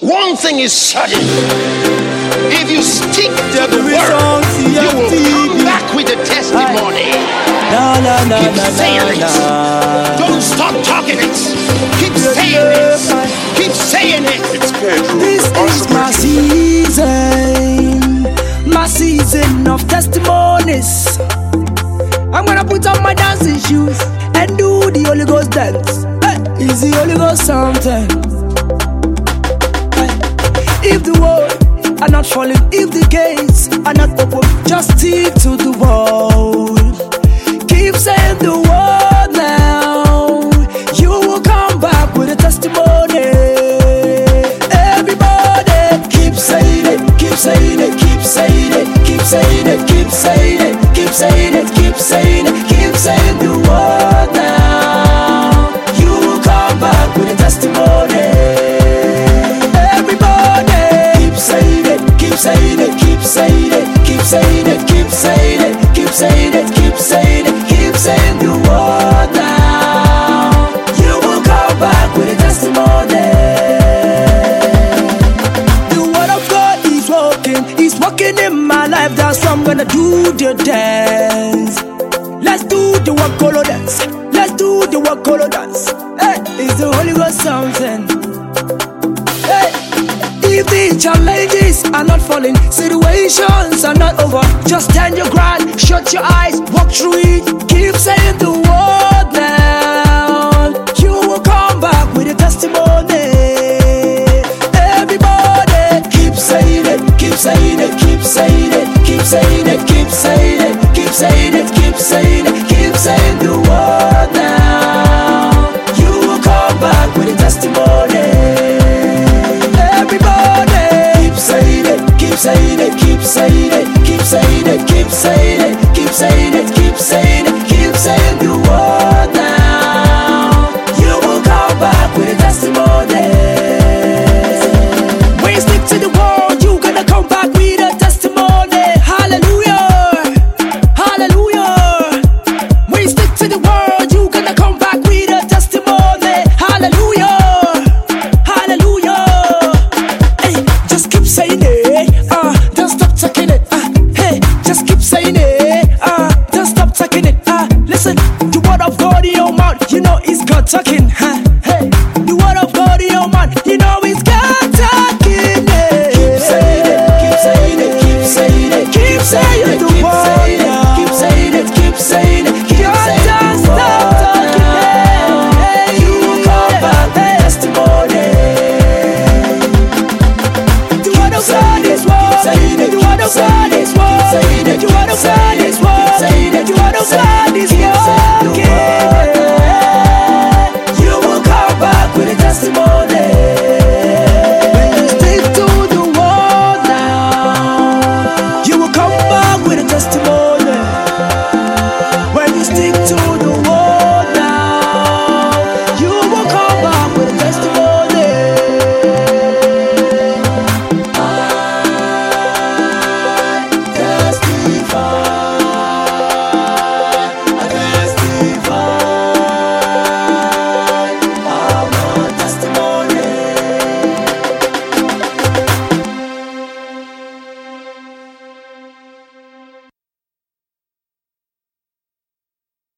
One thing is certain. If you stick to the word, you will come back with a testimony. Na, na, na, Keep saying it. Don't stop talking it. Keep saying it. Keep saying it. It's Pedro. This is my season, my season of testimonies. I'm gonna put on my dancing shoes and do the Holy Ghost dance. Hey, is the Holy Ghost something? If the world are not falling, if the gates are not open, just stick to the wall. gonna do the dance. Let's do the Wakolo dance. Let's do the Wakolo dance. Hey, it's the Holy Ghost something. Hey, if the challenges are not falling, situations are not over. Just stand your ground, shut your eyes, walk through it. Keep saying the word now. You will come back with a testimony. talking. Huh? Hey, the word of God, man, you know it's God talking. Keep saying it, keep saying it, keep saying it, keep saying it, keep saying it, keep saying it, keep saying it, keep saying it. Saying it, you wanna say it, you wanna say it.